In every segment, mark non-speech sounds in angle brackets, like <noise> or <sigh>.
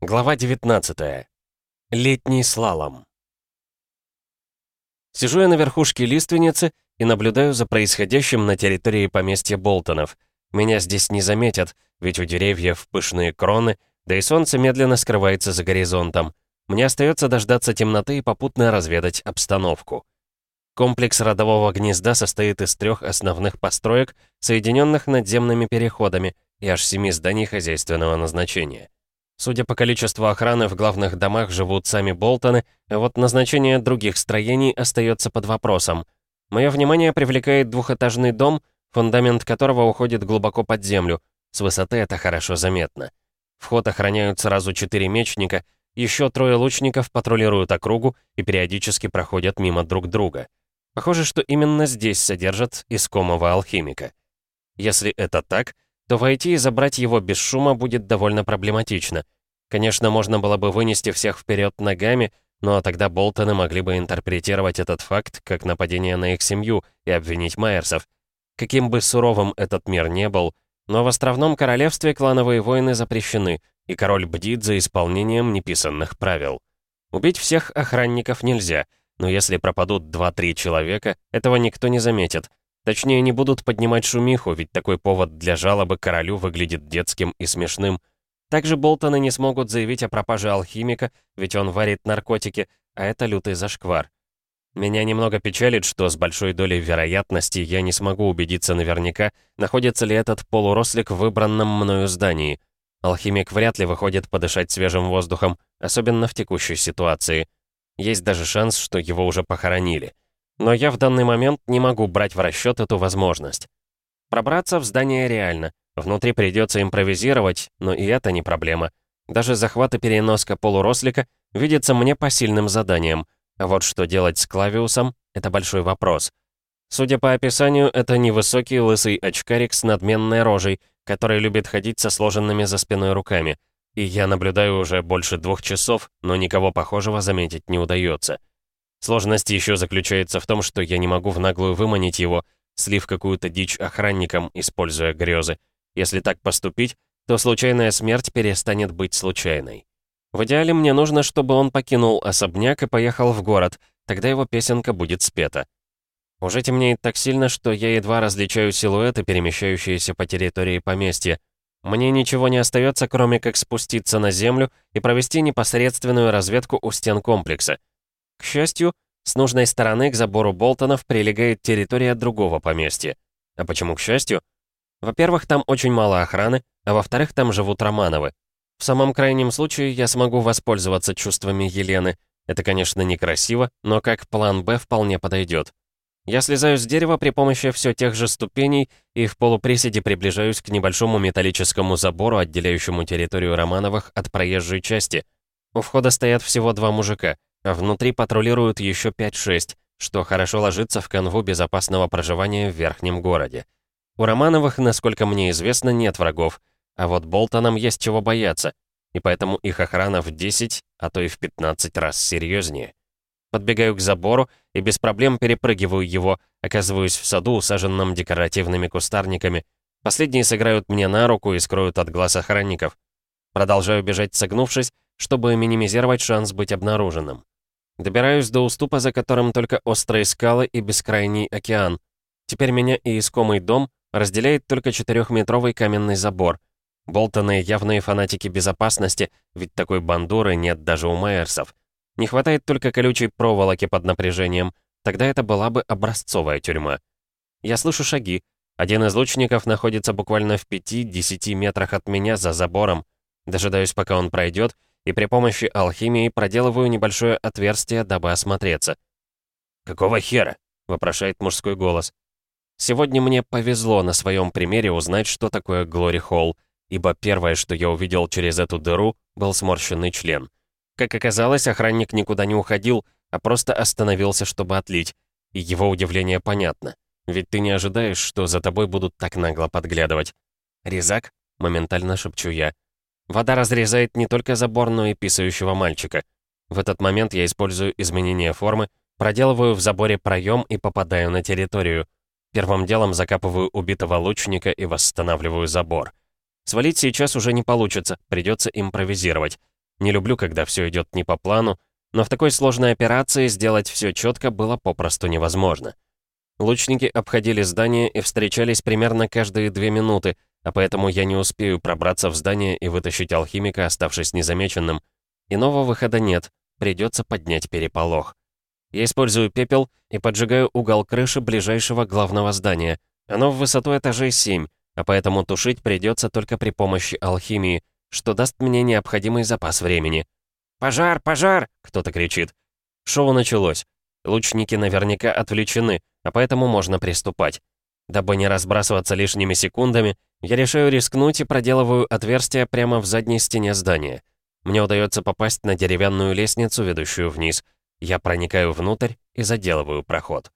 Глава 19. Летний слалом. Сижу я на верхушке лиственницы и наблюдаю за происходящим на территории поместья Болтонов. Меня здесь не заметят, ведь у деревьев пышные кроны, да и солнце медленно скрывается за горизонтом. Мне остается дождаться темноты и попутно разведать обстановку. Комплекс родового гнезда состоит из трех основных построек, соединенных надземными переходами, и аж семи зданий хозяйственного назначения. Судя по количеству охраны, в главных домах живут сами Болтоны, а вот назначение других строений остается под вопросом. Мое внимание привлекает двухэтажный дом, фундамент которого уходит глубоко под землю. С высоты это хорошо заметно. Вход охраняют сразу четыре мечника, еще трое лучников патрулируют округу и периодически проходят мимо друг друга. Похоже, что именно здесь содержат искомого алхимика. Если это так, то войти и забрать его без шума будет довольно проблематично. Конечно, можно было бы вынести всех вперед ногами, но тогда Болтоны могли бы интерпретировать этот факт как нападение на их семью и обвинить Майерсов. Каким бы суровым этот мир не был, но в островном королевстве клановые войны запрещены, и король бдит за исполнением неписанных правил. Убить всех охранников нельзя, но если пропадут 2-3 человека, этого никто не заметит, Точнее, не будут поднимать шумиху, ведь такой повод для жалобы королю выглядит детским и смешным. Также Болтоны не смогут заявить о пропаже алхимика, ведь он варит наркотики, а это лютый зашквар. Меня немного печалит, что с большой долей вероятности я не смогу убедиться наверняка, находится ли этот полурослик в выбранном мною здании. Алхимик вряд ли выходит подышать свежим воздухом, особенно в текущей ситуации. Есть даже шанс, что его уже похоронили. Но я в данный момент не могу брать в расчет эту возможность. Пробраться в здание реально. Внутри придется импровизировать, но и это не проблема. Даже захват и переноска полурослика видится мне посильным заданием. А вот что делать с Клавиусом — это большой вопрос. Судя по описанию, это невысокий лысый очкарик с надменной рожей, который любит ходить со сложенными за спиной руками. И я наблюдаю уже больше двух часов, но никого похожего заметить не удается. Сложность еще заключается в том, что я не могу в наглую выманить его, слив какую-то дичь охранникам, используя грезы. Если так поступить, то случайная смерть перестанет быть случайной. В идеале мне нужно, чтобы он покинул особняк и поехал в город, тогда его песенка будет спета. Уже темнеет так сильно, что я едва различаю силуэты, перемещающиеся по территории поместья. Мне ничего не остается, кроме как спуститься на землю и провести непосредственную разведку у стен комплекса. К счастью, с нужной стороны к забору Болтонов прилегает территория другого поместья. А почему к счастью? Во-первых, там очень мало охраны, а во-вторых, там живут Романовы. В самом крайнем случае я смогу воспользоваться чувствами Елены. Это, конечно, некрасиво, но как план «Б» вполне подойдет. Я слезаю с дерева при помощи все тех же ступеней и в полуприседе приближаюсь к небольшому металлическому забору, отделяющему территорию Романовых от проезжей части. У входа стоят всего два мужика — а внутри патрулируют еще 5-6, что хорошо ложится в канву безопасного проживания в верхнем городе. У Романовых, насколько мне известно, нет врагов, а вот Болтонам есть чего бояться, и поэтому их охрана в 10, а то и в 15 раз серьезнее. Подбегаю к забору и без проблем перепрыгиваю его, оказываюсь в саду, усаженном декоративными кустарниками. Последние сыграют мне на руку и скроют от глаз охранников. Продолжаю бежать согнувшись, чтобы минимизировать шанс быть обнаруженным. Добираюсь до уступа, за которым только острые скалы и бескрайний океан. Теперь меня и искомый дом разделяет только четырехметровый каменный забор. Болтоны — явные фанатики безопасности, ведь такой бандуры нет даже у Майерсов. Не хватает только колючей проволоки под напряжением, тогда это была бы образцовая тюрьма. Я слышу шаги. Один из лучников находится буквально в 5-10 метрах от меня за забором. Дожидаюсь, пока он пройдет, и при помощи алхимии проделываю небольшое отверстие, дабы осмотреться. «Какого хера?» — вопрошает мужской голос. Сегодня мне повезло на своем примере узнать, что такое Глори Холл, ибо первое, что я увидел через эту дыру, был сморщенный член. Как оказалось, охранник никуда не уходил, а просто остановился, чтобы отлить. И его удивление понятно. Ведь ты не ожидаешь, что за тобой будут так нагло подглядывать. «Резак?» — моментально шепчу я. Вода разрезает не только забор, но и писающего мальчика. В этот момент я использую изменение формы, проделываю в заборе проем и попадаю на территорию. Первым делом закапываю убитого лучника и восстанавливаю забор. Свалить сейчас уже не получится, придется импровизировать. Не люблю, когда все идет не по плану, но в такой сложной операции сделать все четко было попросту невозможно. Лучники обходили здание и встречались примерно каждые две минуты, а поэтому я не успею пробраться в здание и вытащить алхимика, оставшись незамеченным. Иного выхода нет, придется поднять переполох. Я использую пепел и поджигаю угол крыши ближайшего главного здания. Оно в высоту этажей 7, а поэтому тушить придется только при помощи алхимии, что даст мне необходимый запас времени. «Пожар! Пожар!» — кто-то кричит. Шоу началось. Лучники наверняка отвлечены, а поэтому можно приступать. Дабы не разбрасываться лишними секундами, я решаю рискнуть и проделываю отверстие прямо в задней стене здания. Мне удается попасть на деревянную лестницу, ведущую вниз. Я проникаю внутрь и заделываю проход.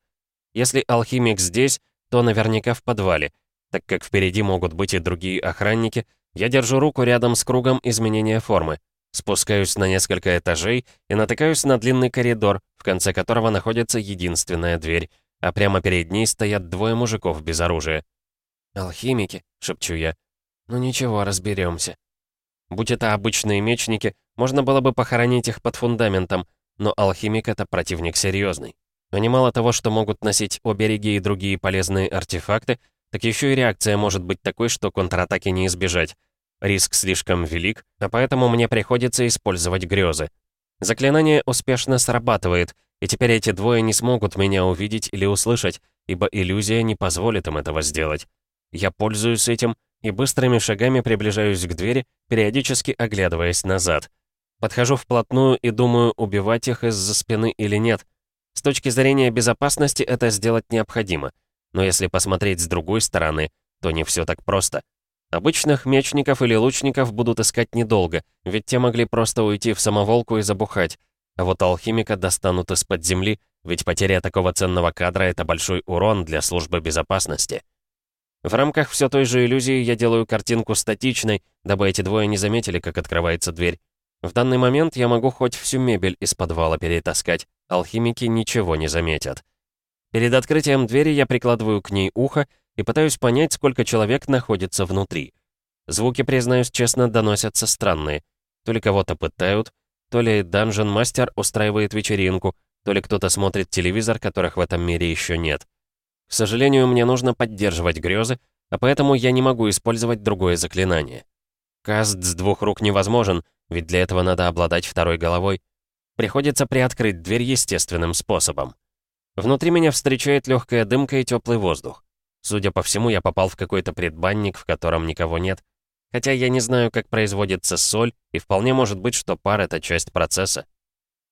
Если алхимик здесь, то наверняка в подвале. Так как впереди могут быть и другие охранники, я держу руку рядом с кругом изменения формы. Спускаюсь на несколько этажей и натыкаюсь на длинный коридор, в конце которого находится единственная дверь, а прямо перед ней стоят двое мужиков без оружия. «Алхимики», — шепчу я. «Ну ничего, разберемся. Будь это обычные мечники, можно было бы похоронить их под фундаментом, но алхимик — это противник серьезный. Они мало того, что могут носить обереги и другие полезные артефакты, так еще и реакция может быть такой, что контратаки не избежать. Риск слишком велик, а поэтому мне приходится использовать грезы. Заклинание успешно срабатывает, и теперь эти двое не смогут меня увидеть или услышать, ибо иллюзия не позволит им этого сделать. Я пользуюсь этим и быстрыми шагами приближаюсь к двери, периодически оглядываясь назад. Подхожу вплотную и думаю, убивать их из-за спины или нет. С точки зрения безопасности это сделать необходимо. Но если посмотреть с другой стороны, то не все так просто. Обычных мечников или лучников будут искать недолго, ведь те могли просто уйти в самоволку и забухать. А вот алхимика достанут из-под земли, ведь потеря такого ценного кадра — это большой урон для службы безопасности. В рамках все той же иллюзии я делаю картинку статичной, дабы эти двое не заметили, как открывается дверь. В данный момент я могу хоть всю мебель из подвала перетаскать, алхимики ничего не заметят. Перед открытием двери я прикладываю к ней ухо и пытаюсь понять, сколько человек находится внутри. Звуки, признаюсь честно, доносятся странные. То ли кого-то пытают, то ли данжен-мастер устраивает вечеринку, то ли кто-то смотрит телевизор, которых в этом мире еще нет. К сожалению, мне нужно поддерживать грезы, а поэтому я не могу использовать другое заклинание. Каст с двух рук невозможен, ведь для этого надо обладать второй головой. Приходится приоткрыть дверь естественным способом. Внутри меня встречает легкая дымка и теплый воздух. Судя по всему, я попал в какой-то предбанник, в котором никого нет. Хотя я не знаю, как производится соль, и вполне может быть, что пар — это часть процесса.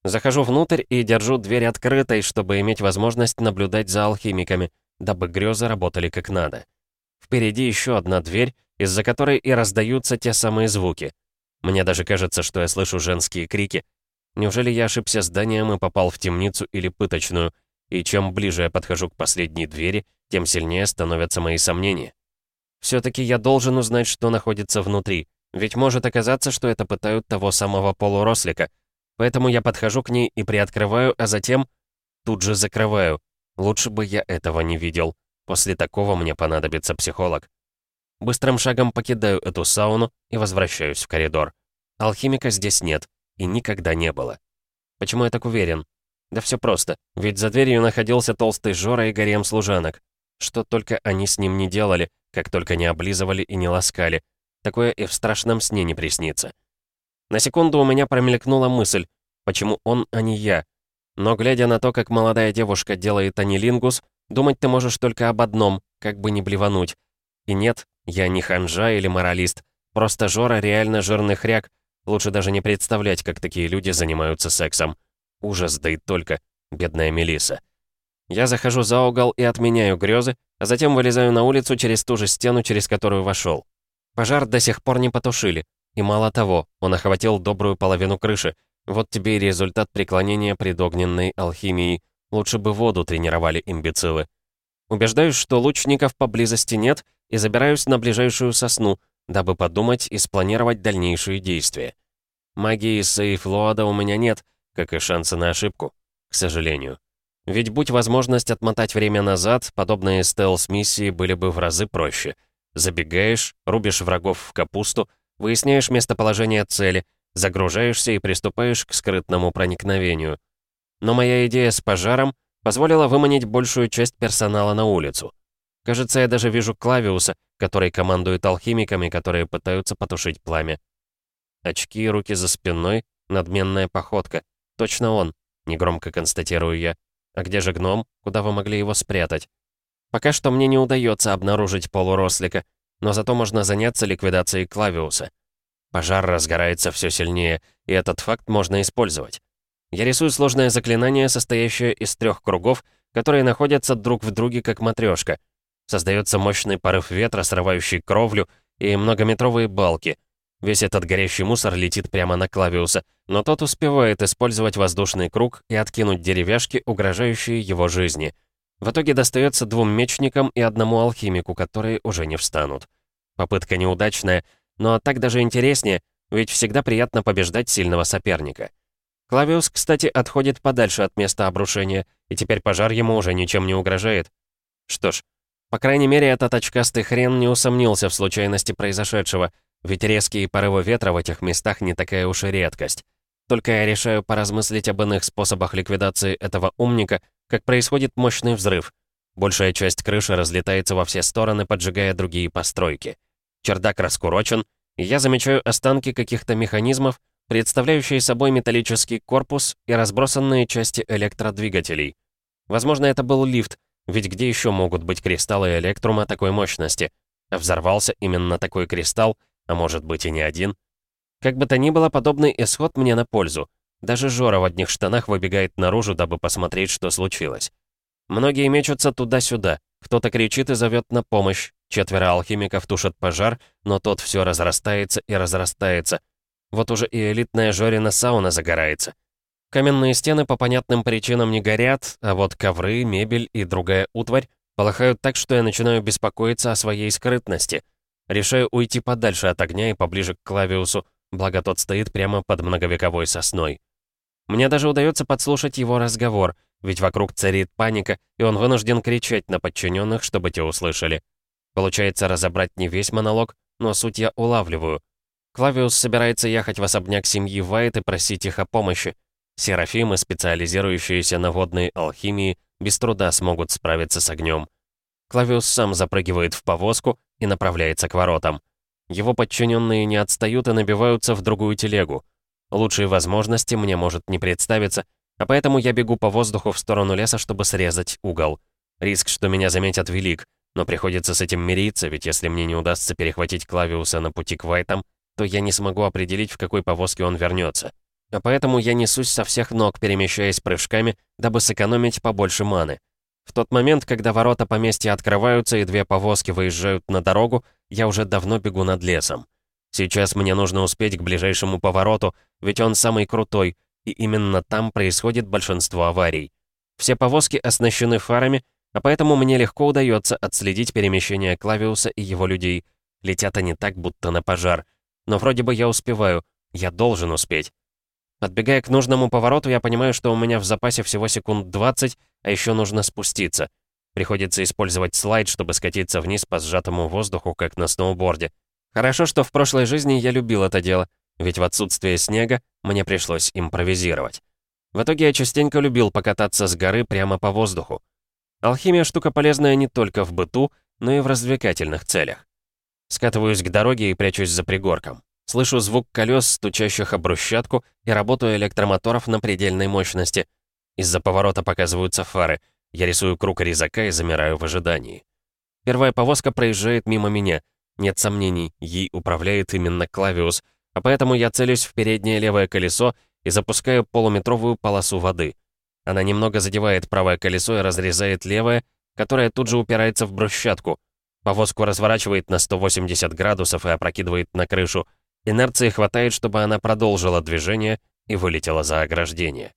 Захожу внутрь и держу дверь открытой, чтобы иметь возможность наблюдать за алхимиками, дабы грезы работали как надо. Впереди еще одна дверь, из-за которой и раздаются те самые звуки. Мне даже кажется, что я слышу женские крики. Неужели я ошибся зданием и попал в темницу или пыточную? И чем ближе я подхожу к последней двери, тем сильнее становятся мои сомнения. Все-таки я должен узнать, что находится внутри, ведь может оказаться, что это пытают того самого полурослика. Поэтому я подхожу к ней и приоткрываю, а затем тут же закрываю, Лучше бы я этого не видел. После такого мне понадобится психолог. Быстрым шагом покидаю эту сауну и возвращаюсь в коридор. Алхимика здесь нет и никогда не было. Почему я так уверен? Да все просто, ведь за дверью находился толстый Жора и гарем служанок. Что только они с ним не делали, как только не облизывали и не ласкали. Такое и в страшном сне не приснится. На секунду у меня промелькнула мысль, почему он, а не я? Но глядя на то, как молодая девушка делает анилингус, думать ты можешь только об одном, как бы не блевануть. И нет, я не ханжа или моралист. Просто Жора реально жирный хряк. Лучше даже не представлять, как такие люди занимаются сексом. Ужас, да и только. Бедная Мелиса. Я захожу за угол и отменяю грезы, а затем вылезаю на улицу через ту же стену, через которую вошел. Пожар до сих пор не потушили. И мало того, он охватил добрую половину крыши. Вот тебе и результат преклонения пред огненной алхимией. Лучше бы воду тренировали имбецилы. Убеждаюсь, что лучников поблизости нет, и забираюсь на ближайшую сосну, дабы подумать и спланировать дальнейшие действия. Магии сейф-лоада у меня нет, как и шансы на ошибку, к сожалению. Ведь будь возможность отмотать время назад, подобные стелс-миссии были бы в разы проще. Забегаешь, рубишь врагов в капусту, выясняешь местоположение цели — загружаешься и приступаешь к скрытному проникновению. Но моя идея с пожаром позволила выманить большую часть персонала на улицу. Кажется, я даже вижу Клавиуса, который командует алхимиками, которые пытаются потушить пламя. Очки, руки за спиной, надменная походка. Точно он, негромко констатирую я. А где же гном? Куда вы могли его спрятать? Пока что мне не удается обнаружить полурослика, но зато можно заняться ликвидацией Клавиуса. Пожар разгорается все сильнее, и этот факт можно использовать. Я рисую сложное заклинание, состоящее из трех кругов, которые находятся друг в друге как матрешка. Создается мощный порыв ветра, срывающий кровлю, и многометровые балки. Весь этот горящий мусор летит прямо на Клавиуса, но тот успевает использовать воздушный круг и откинуть деревяшки, угрожающие его жизни. В итоге достается двум мечникам и одному алхимику, которые уже не встанут. Попытка неудачная, но так даже интереснее, ведь всегда приятно побеждать сильного соперника. Клавиус, кстати, отходит подальше от места обрушения, и теперь пожар ему уже ничем не угрожает. Что ж, по крайней мере, этот очкастый хрен не усомнился в случайности произошедшего, ведь резкие порывы ветра в этих местах не такая уж и редкость. Только я решаю поразмыслить об иных способах ликвидации этого умника, как происходит мощный взрыв. Большая часть крыши разлетается во все стороны, поджигая другие постройки. Чердак раскурочен, и я замечаю останки каких-то механизмов, представляющие собой металлический корпус и разбросанные части электродвигателей. Возможно, это был лифт, ведь где еще могут быть кристаллы электрума такой мощности? Взорвался именно такой кристалл, а может быть и не один. Как бы то ни было, подобный исход мне на пользу. Даже Жора в одних штанах выбегает наружу, дабы посмотреть, что случилось. Многие мечутся туда-сюда. Кто-то кричит и зовет на помощь. Четверо алхимиков тушат пожар, но тот все разрастается и разрастается. Вот уже и элитная Жорина сауна загорается. Каменные стены по понятным причинам не горят, а вот ковры, мебель и другая утварь полыхают так, что я начинаю беспокоиться о своей скрытности. Решаю уйти подальше от огня и поближе к Клавиусу, благо тот стоит прямо под многовековой сосной. Мне даже удается подслушать его разговор, ведь вокруг царит паника, и он вынужден кричать на подчиненных, чтобы те услышали. Получается разобрать не весь монолог, но суть я улавливаю. Клавиус собирается ехать в особняк семьи Вайт и просить их о помощи. Серафимы, специализирующиеся на водной алхимии, без труда смогут справиться с огнем. Клавиус сам запрыгивает в повозку и направляется к воротам. Его подчиненные не отстают и набиваются в другую телегу. Лучшей возможности мне может не представиться, а поэтому я бегу по воздуху в сторону леса, чтобы срезать угол. Риск, что меня заметят, велик, но приходится с этим мириться, ведь если мне не удастся перехватить Клавиуса на пути к Вайтам, то я не смогу определить, в какой повозке он вернется. А поэтому я несусь со всех ног, перемещаясь прыжками, дабы сэкономить побольше маны. В тот момент, когда ворота поместья открываются и две повозки выезжают на дорогу, я уже давно бегу над лесом. Сейчас мне нужно успеть к ближайшему повороту, ведь он самый крутой, и именно там происходит большинство аварий. Все повозки оснащены фарами, а поэтому мне легко удается отследить перемещение Клавиуса и его людей. Летят они так, будто на пожар — но вроде бы я успеваю. Я должен успеть. Подбегая к нужному повороту, я понимаю, что у меня в запасе всего секунд 20, а еще нужно спуститься. Приходится использовать слайд, чтобы скатиться вниз по сжатому воздуху, как на сноуборде. Хорошо, что в прошлой жизни я любил это дело, ведь в отсутствие снега мне пришлось импровизировать. В итоге я частенько любил покататься с горы прямо по воздуху. Алхимия штука полезная не только в быту, но и в развлекательных целях. Скатываюсь к дороге и прячусь за пригорком. Слышу звук колес, стучащих об брусчатку, и работу электромоторов на предельной мощности. Из-за поворота показываются фары. Я рисую круг резака и замираю в ожидании. Первая повозка проезжает мимо меня. Нет сомнений, ей управляет именно Клавиус, а поэтому я целюсь в переднее левое колесо и запускаю полуметровую полосу воды. Она немного задевает правое колесо и разрезает левое, которое тут же упирается в брусчатку — Повозку разворачивает на 180 градусов и опрокидывает на крышу. Инерции хватает, чтобы она продолжила движение и вылетела за ограждение.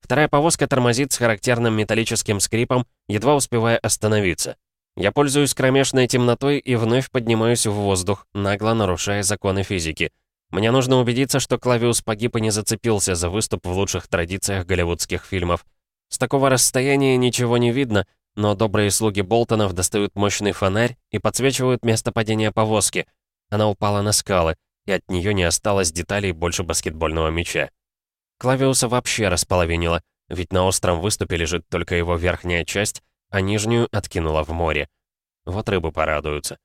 Вторая повозка тормозит с характерным металлическим скрипом, едва успевая остановиться. Я пользуюсь кромешной темнотой и вновь поднимаюсь в воздух, нагло нарушая законы физики. Мне нужно убедиться, что Клавиус погиб и не зацепился за выступ в лучших традициях голливудских фильмов. С такого расстояния ничего не видно, но добрые слуги Болтонов достают мощный фонарь и подсвечивают место падения повозки. Она упала на скалы. И от нее не осталось деталей больше баскетбольного мяча. Клавиуса вообще располовинило, ведь на остром выступе лежит только его верхняя часть, а нижнюю откинула в море. Вот рыбы порадуются.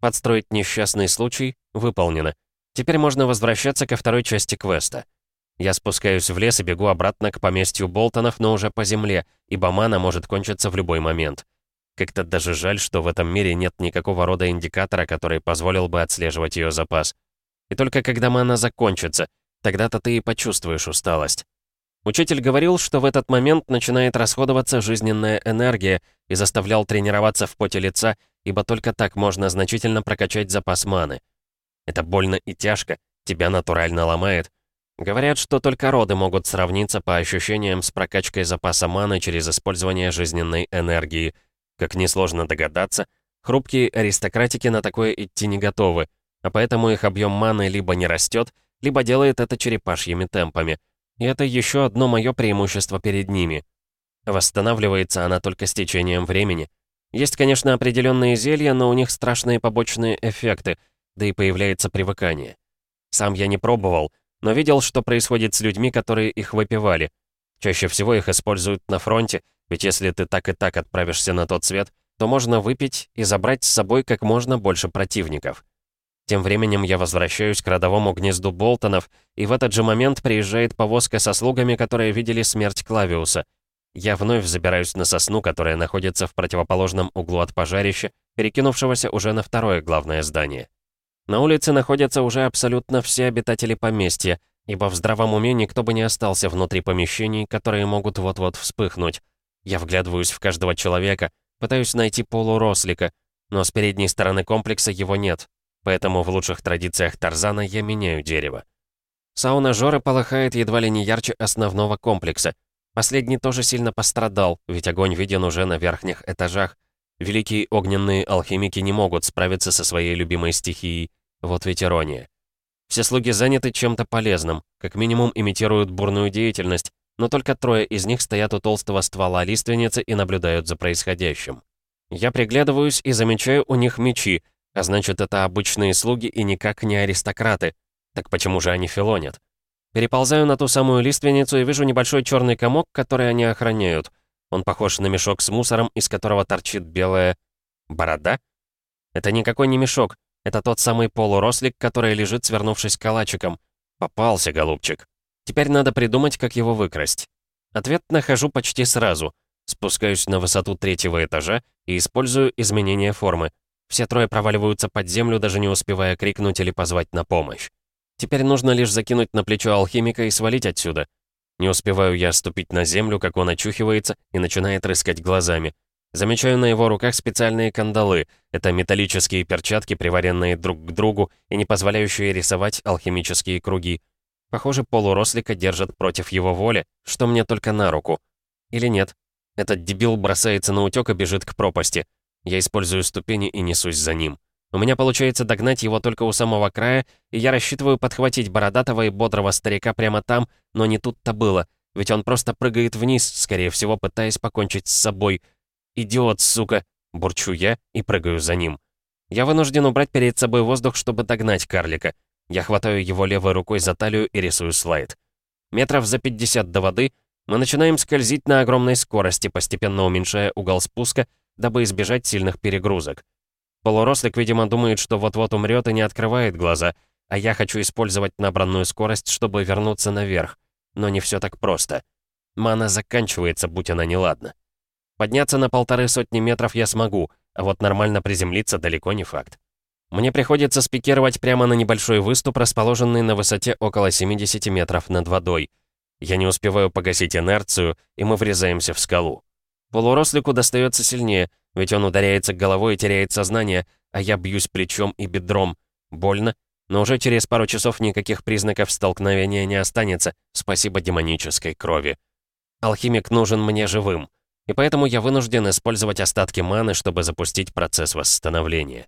Подстроить несчастный случай выполнено. Теперь можно возвращаться ко второй части квеста. Я спускаюсь в лес и бегу обратно к поместью Болтонов, но уже по земле, ибо мана может кончиться в любой момент. Как-то даже жаль, что в этом мире нет никакого рода индикатора, который позволил бы отслеживать ее запас. И только когда мана закончится, тогда-то ты и почувствуешь усталость. Учитель говорил, что в этот момент начинает расходоваться жизненная энергия и заставлял тренироваться в поте лица, ибо только так можно значительно прокачать запас маны. Это больно и тяжко, тебя натурально ломает. Говорят, что только роды могут сравниться по ощущениям с прокачкой запаса маны через использование жизненной энергии. Как несложно догадаться, хрупкие аристократики на такое идти не готовы, а поэтому их объем маны либо не растет, либо делает это черепашьими темпами. И это еще одно мое преимущество перед ними. Восстанавливается она только с течением времени. Есть, конечно, определенные зелья, но у них страшные побочные эффекты, да и появляется привыкание. Сам я не пробовал, но видел, что происходит с людьми, которые их выпивали. Чаще всего их используют на фронте, ведь если ты так и так отправишься на тот свет, то можно выпить и забрать с собой как можно больше противников. Тем временем я возвращаюсь к родовому гнезду Болтонов, и в этот же момент приезжает повозка со слугами, которые видели смерть Клавиуса. Я вновь забираюсь на сосну, которая находится в противоположном углу от пожарища, перекинувшегося уже на второе главное здание. На улице находятся уже абсолютно все обитатели поместья, ибо в здравом уме никто бы не остался внутри помещений, которые могут вот-вот вспыхнуть. Я вглядываюсь в каждого человека, пытаюсь найти полурослика, но с передней стороны комплекса его нет, поэтому в лучших традициях Тарзана я меняю дерево. Сауна Жоры полыхает едва ли не ярче основного комплекса. Последний тоже сильно пострадал, ведь огонь виден уже на верхних этажах, Великие огненные алхимики не могут справиться со своей любимой стихией. Вот ведь ирония. Все слуги заняты чем-то полезным, как минимум имитируют бурную деятельность, но только трое из них стоят у толстого ствола лиственницы и наблюдают за происходящим. Я приглядываюсь и замечаю у них мечи, а значит, это обычные слуги и никак не аристократы. Так почему же они филонят? Переползаю на ту самую лиственницу и вижу небольшой черный комок, который они охраняют — он похож на мешок с мусором, из которого торчит белая... борода? Это никакой не мешок. Это тот самый полурослик, который лежит, свернувшись калачиком. Попался, голубчик. Теперь надо придумать, как его выкрасть. Ответ нахожу почти сразу. Спускаюсь на высоту третьего этажа и использую изменение формы. Все трое проваливаются под землю, даже не успевая крикнуть или позвать на помощь. Теперь нужно лишь закинуть на плечо алхимика и свалить отсюда. Не успеваю я ступить на землю, как он очухивается и начинает рыскать глазами. Замечаю на его руках специальные кандалы. Это металлические перчатки, приваренные друг к другу и не позволяющие рисовать алхимические круги. Похоже, полурослика держат против его воли, что мне только на руку. Или нет? Этот дебил бросается на утёк и бежит к пропасти. Я использую ступени и несусь за ним. У меня получается догнать его только у самого края, и я рассчитываю подхватить бородатого и бодрого старика прямо там, но не тут-то было, ведь он просто прыгает вниз, скорее всего, пытаясь покончить с собой. «Идиот, сука!» — бурчу я и прыгаю за ним. Я вынужден убрать перед собой воздух, чтобы догнать карлика. Я хватаю его левой рукой за талию и рисую слайд. Метров за 50 до воды мы начинаем скользить на огромной скорости, постепенно уменьшая угол спуска, дабы избежать сильных перегрузок. Полурослик, видимо, думает, что вот-вот умрет и не открывает глаза, а я хочу использовать набранную скорость, чтобы вернуться наверх. Но не все так просто. Мана заканчивается, будь она неладна. Подняться на полторы сотни метров я смогу, а вот нормально приземлиться далеко не факт. Мне приходится спикировать прямо на небольшой выступ, расположенный на высоте около 70 метров над водой. Я не успеваю погасить инерцию, и мы врезаемся в скалу. Полурослику достается сильнее, ведь он ударяется головой и теряет сознание, а я бьюсь плечом и бедром. Больно, но уже через пару часов никаких признаков столкновения не останется, спасибо демонической крови. Алхимик нужен мне живым, и поэтому я вынужден использовать остатки маны, чтобы запустить процесс восстановления.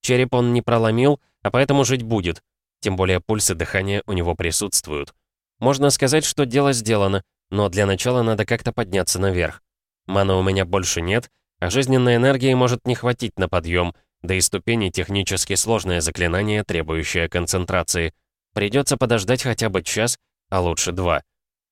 Череп он не проломил, а поэтому жить будет, тем более пульсы дыхания у него присутствуют. Можно сказать, что дело сделано, но для начала надо как-то подняться наверх. Маны у меня больше нет, а жизненной энергии может не хватить на подъем, да и ступени технически сложное заклинание, требующее концентрации. Придется подождать хотя бы час, а лучше два.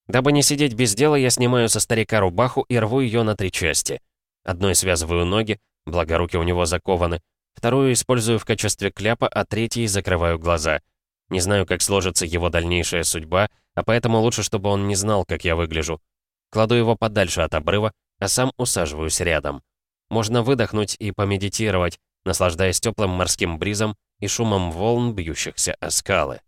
Дабы не сидеть без дела, я снимаю со старика рубаху и рву ее на три части. Одной связываю ноги, благо руки у него закованы, вторую использую в качестве кляпа, а третьей закрываю глаза. Не знаю, как сложится его дальнейшая судьба, а поэтому лучше, чтобы он не знал, как я выгляжу. Кладу его подальше от обрыва, а сам усаживаюсь рядом. Можно выдохнуть и помедитировать, наслаждаясь теплым морским бризом и шумом волн, бьющихся о скалы.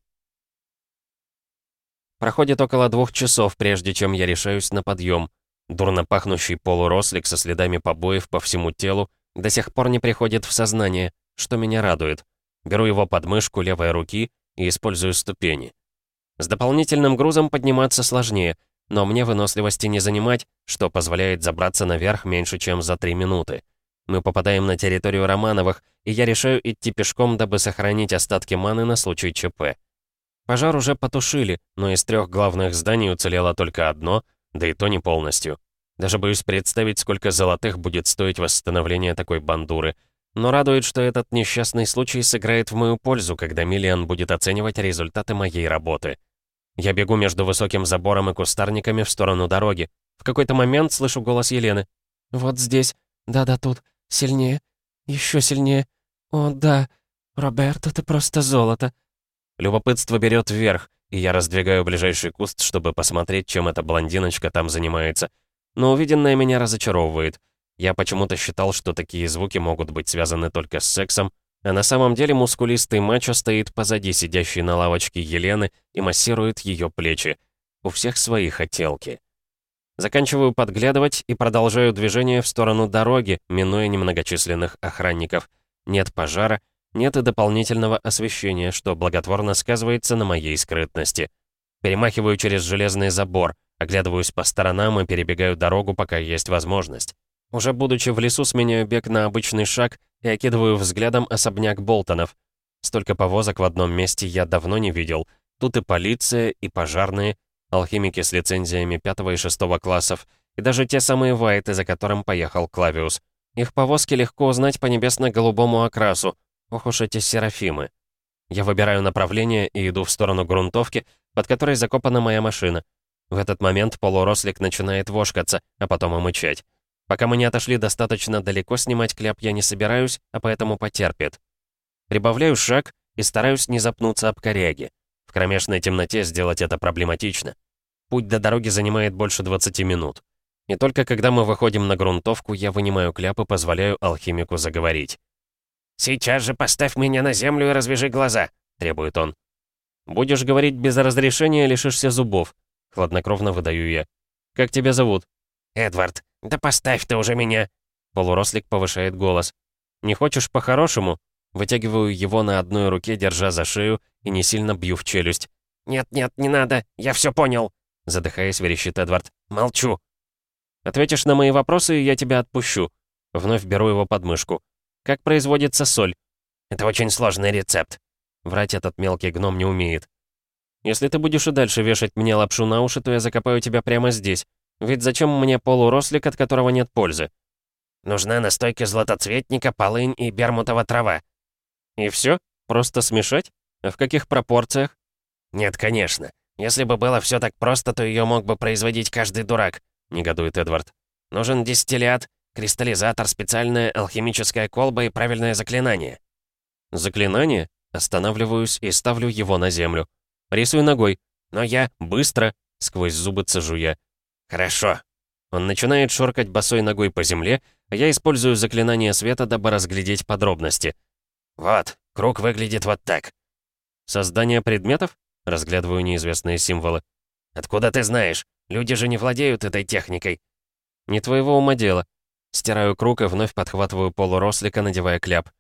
Проходит около двух часов, прежде чем я решаюсь на подъем. Дурно пахнущий полурослик со следами побоев по всему телу до сих пор не приходит в сознание, что меня радует. Беру его под мышку левой руки и использую ступени. С дополнительным грузом подниматься сложнее, но мне выносливости не занимать, что позволяет забраться наверх меньше, чем за три минуты. Мы попадаем на территорию Романовых, и я решаю идти пешком, дабы сохранить остатки маны на случай ЧП. Пожар уже потушили, но из трех главных зданий уцелело только одно, да и то не полностью. Даже боюсь представить, сколько золотых будет стоить восстановление такой бандуры. Но радует, что этот несчастный случай сыграет в мою пользу, когда Миллиан будет оценивать результаты моей работы. Я бегу между высоким забором и кустарниками в сторону дороги. В какой-то момент слышу голос Елены. «Вот здесь. Да-да, тут. Сильнее. Еще сильнее. О, да. Роберто, ты просто золото». Любопытство берет вверх, и я раздвигаю ближайший куст, чтобы посмотреть, чем эта блондиночка там занимается. Но увиденное меня разочаровывает. Я почему-то считал, что такие звуки могут быть связаны только с сексом, а на самом деле мускулистый мачо стоит позади сидящей на лавочке Елены и массирует ее плечи. У всех свои хотелки. Заканчиваю подглядывать и продолжаю движение в сторону дороги, минуя немногочисленных охранников. Нет пожара, нет и дополнительного освещения, что благотворно сказывается на моей скрытности. Перемахиваю через железный забор, оглядываюсь по сторонам и перебегаю дорогу, пока есть возможность. Уже будучи в лесу, сменяю бег на обычный шаг и окидываю взглядом особняк Болтонов. Столько повозок в одном месте я давно не видел. Тут и полиция, и пожарные, алхимики с лицензиями пятого и шестого классов, и даже те самые вайты, за которым поехал Клавиус. Их повозки легко узнать по небесно-голубому окрасу. Ох уж эти серафимы. Я выбираю направление и иду в сторону грунтовки, под которой закопана моя машина. В этот момент полурослик начинает вошкаться, а потом и мычать. Пока мы не отошли достаточно далеко, снимать кляп я не собираюсь, а поэтому потерпит. Прибавляю шаг и стараюсь не запнуться об коряги. В кромешной темноте сделать это проблематично. Путь до дороги занимает больше 20 минут. И только когда мы выходим на грунтовку, я вынимаю кляп и позволяю алхимику заговорить. «Сейчас же поставь меня на землю и развяжи глаза», — требует он. «Будешь говорить без разрешения, лишишься зубов», — хладнокровно выдаю я. «Как тебя зовут?» «Эдвард, да поставь ты уже меня!» Полурослик повышает голос. «Не хочешь по-хорошему?» Вытягиваю его на одной руке, держа за шею, и не сильно бью в челюсть. «Нет-нет, не надо, я все понял!» Задыхаясь, верещит Эдвард. «Молчу!» «Ответишь на мои вопросы, и я тебя отпущу». Вновь беру его под мышку. «Как производится соль?» «Это очень сложный рецепт». Врать этот мелкий гном не умеет. «Если ты будешь и дальше вешать мне лапшу на уши, то я закопаю тебя прямо здесь. Ведь зачем мне полурослик, от которого нет пользы?» «Нужна настойка златоцветника, полынь и бермутова трава». «И все? Просто смешать? А в каких пропорциях?» «Нет, конечно. Если бы было все так просто, то ее мог бы производить каждый дурак», — негодует Эдвард. «Нужен дистиллят, кристаллизатор, специальная алхимическая колба и правильное заклинание». «Заклинание?» Останавливаюсь и ставлю его на землю. Рисую ногой. Но я... Быстро! Сквозь зубы цежу я. «Хорошо». Он начинает шоркать босой ногой по земле, а я использую заклинание света, дабы разглядеть подробности. «Вот, круг выглядит вот так». «Создание предметов?» Разглядываю неизвестные символы. «Откуда ты знаешь? Люди же не владеют этой техникой». «Не твоего ума дело». Стираю круг и вновь подхватываю полурослика, надевая кляп.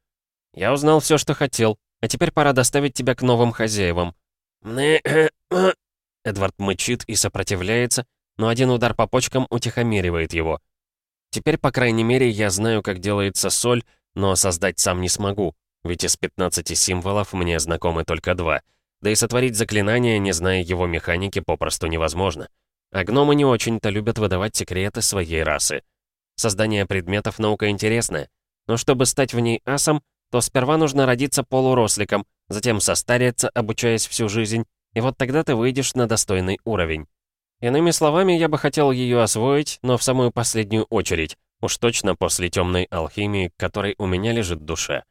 «Я узнал все, что хотел, а теперь пора доставить тебя к новым хозяевам». <coughs> Эдвард мычит и сопротивляется, но один удар по почкам утихомиривает его. Теперь, по крайней мере, я знаю, как делается соль, но создать сам не смогу, ведь из 15 символов мне знакомы только два. Да и сотворить заклинание, не зная его механики, попросту невозможно. А гномы не очень-то любят выдавать секреты своей расы. Создание предметов — наука интересная, но чтобы стать в ней асом, то сперва нужно родиться полуросликом, затем состариться, обучаясь всю жизнь, и вот тогда ты выйдешь на достойный уровень. Иными словами, я бы хотел ее освоить, но в самую последнюю очередь, уж точно после темной алхимии, которой у меня лежит душа.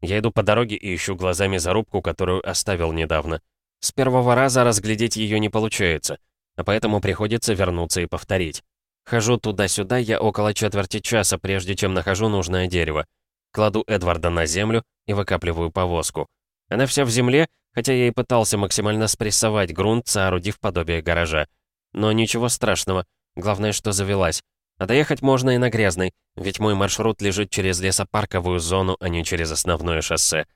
Я иду по дороге и ищу глазами зарубку, которую оставил недавно. С первого раза разглядеть ее не получается, а поэтому приходится вернуться и повторить. Хожу туда-сюда я около четверти часа, прежде чем нахожу нужное дерево. Кладу Эдварда на землю и выкапливаю повозку. Она вся в земле, хотя я и пытался максимально спрессовать грунт, соорудив подобие гаража. Но ничего страшного, главное, что завелась. А доехать можно и на грязной, ведь мой маршрут лежит через лесопарковую зону, а не через основное шоссе.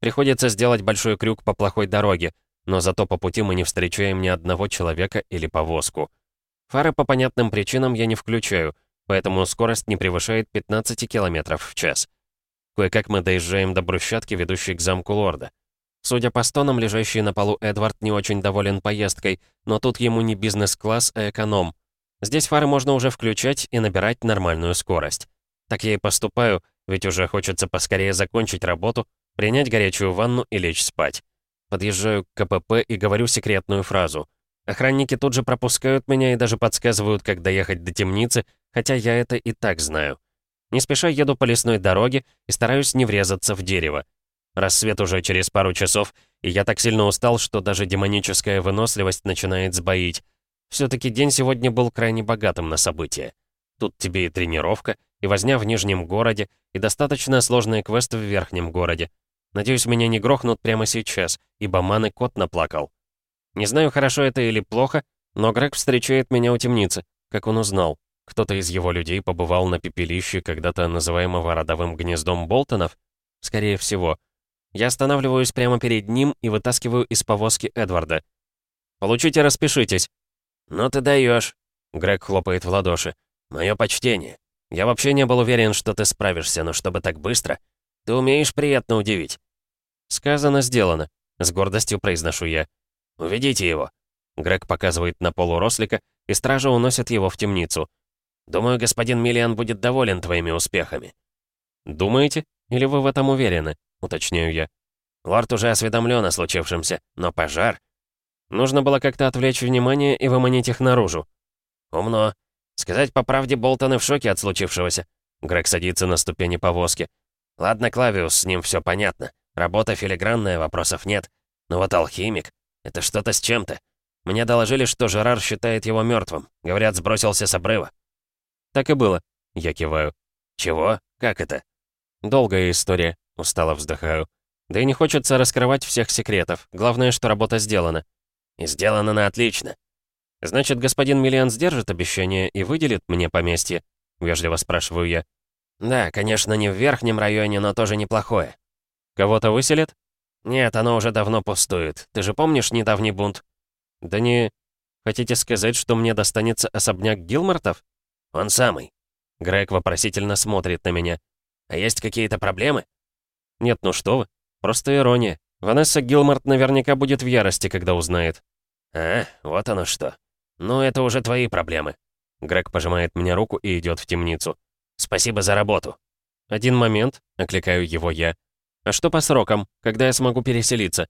Приходится сделать большой крюк по плохой дороге, но зато по пути мы не встречаем ни одного человека или повозку. Фары по понятным причинам я не включаю, поэтому скорость не превышает 15 км в час. Кое-как мы доезжаем до брусчатки, ведущей к замку лорда. Судя по стонам, лежащий на полу Эдвард не очень доволен поездкой, но тут ему не бизнес-класс, а эконом. Здесь фары можно уже включать и набирать нормальную скорость. Так я и поступаю, ведь уже хочется поскорее закончить работу, принять горячую ванну и лечь спать. Подъезжаю к КПП и говорю секретную фразу. Охранники тут же пропускают меня и даже подсказывают, как доехать до темницы, хотя я это и так знаю. Не спеша еду по лесной дороге и стараюсь не врезаться в дерево. Рассвет уже через пару часов, и я так сильно устал, что даже демоническая выносливость начинает сбоить. все таки день сегодня был крайне богатым на события. Тут тебе и тренировка, и возня в Нижнем городе, и достаточно сложные квесты в Верхнем городе. Надеюсь, меня не грохнут прямо сейчас, ибо маны кот наплакал. Не знаю, хорошо это или плохо, но Грег встречает меня у темницы, как он узнал. Кто-то из его людей побывал на пепелище, когда-то называемого родовым гнездом Болтонов? Скорее всего. Я останавливаюсь прямо перед ним и вытаскиваю из повозки Эдварда. «Получите, распишитесь». «Ну ты даешь. Грег хлопает в ладоши. «Мое почтение. Я вообще не был уверен, что ты справишься, но чтобы так быстро. Ты умеешь приятно удивить». «Сказано, сделано», — с гордостью произношу я. «Уведите его». Грег показывает на полурослика, и стража уносит его в темницу. Думаю, господин Миллиан будет доволен твоими успехами». «Думаете? Или вы в этом уверены?» — уточняю я. «Лорд уже осведомлен о случившемся, но пожар...» Нужно было как-то отвлечь внимание и выманить их наружу. «Умно. Сказать по правде, Болтоны в шоке от случившегося». Грег садится на ступени повозки. «Ладно, Клавиус, с ним все понятно. Работа филигранная, вопросов нет. Но вот алхимик — это что-то с чем-то. Мне доложили, что Жерар считает его мертвым. Говорят, сбросился с обрыва. «Так и было», — я киваю. «Чего? Как это?» «Долгая история», — устало вздыхаю. «Да и не хочется раскрывать всех секретов. Главное, что работа сделана». «И сделана на отлично». «Значит, господин Миллиан сдержит обещание и выделит мне поместье?» — вежливо спрашиваю я. «Да, конечно, не в верхнем районе, но тоже неплохое». «Кого-то выселят?» «Нет, оно уже давно пустует. Ты же помнишь недавний бунт?» «Да не... Хотите сказать, что мне достанется особняк Гилмартов?» «Он самый». Грег вопросительно смотрит на меня. «А есть какие-то проблемы?» «Нет, ну что вы. Просто ирония. Ванесса Гилмарт наверняка будет в ярости, когда узнает». «А, вот оно что. Ну, это уже твои проблемы». Грег пожимает мне руку и идет в темницу. «Спасибо за работу». «Один момент», — окликаю его я. «А что по срокам? Когда я смогу переселиться?»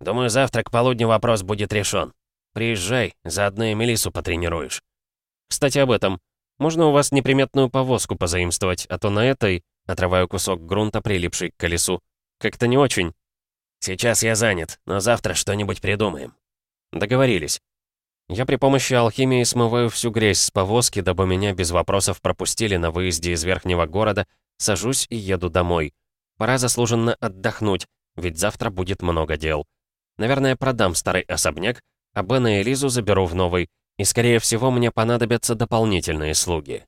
«Думаю, завтра к полудню вопрос будет решен. Приезжай, заодно и Мелиссу потренируешь». «Кстати, об этом. Можно у вас неприметную повозку позаимствовать, а то на этой, отрываю кусок грунта, прилипший к колесу, как-то не очень. Сейчас я занят, но завтра что-нибудь придумаем. Договорились. Я при помощи алхимии смываю всю грязь с повозки, дабы меня без вопросов пропустили на выезде из верхнего города, сажусь и еду домой. Пора заслуженно отдохнуть, ведь завтра будет много дел. Наверное, продам старый особняк, а Бена и Лизу заберу в новый, и, скорее всего, мне понадобятся дополнительные слуги.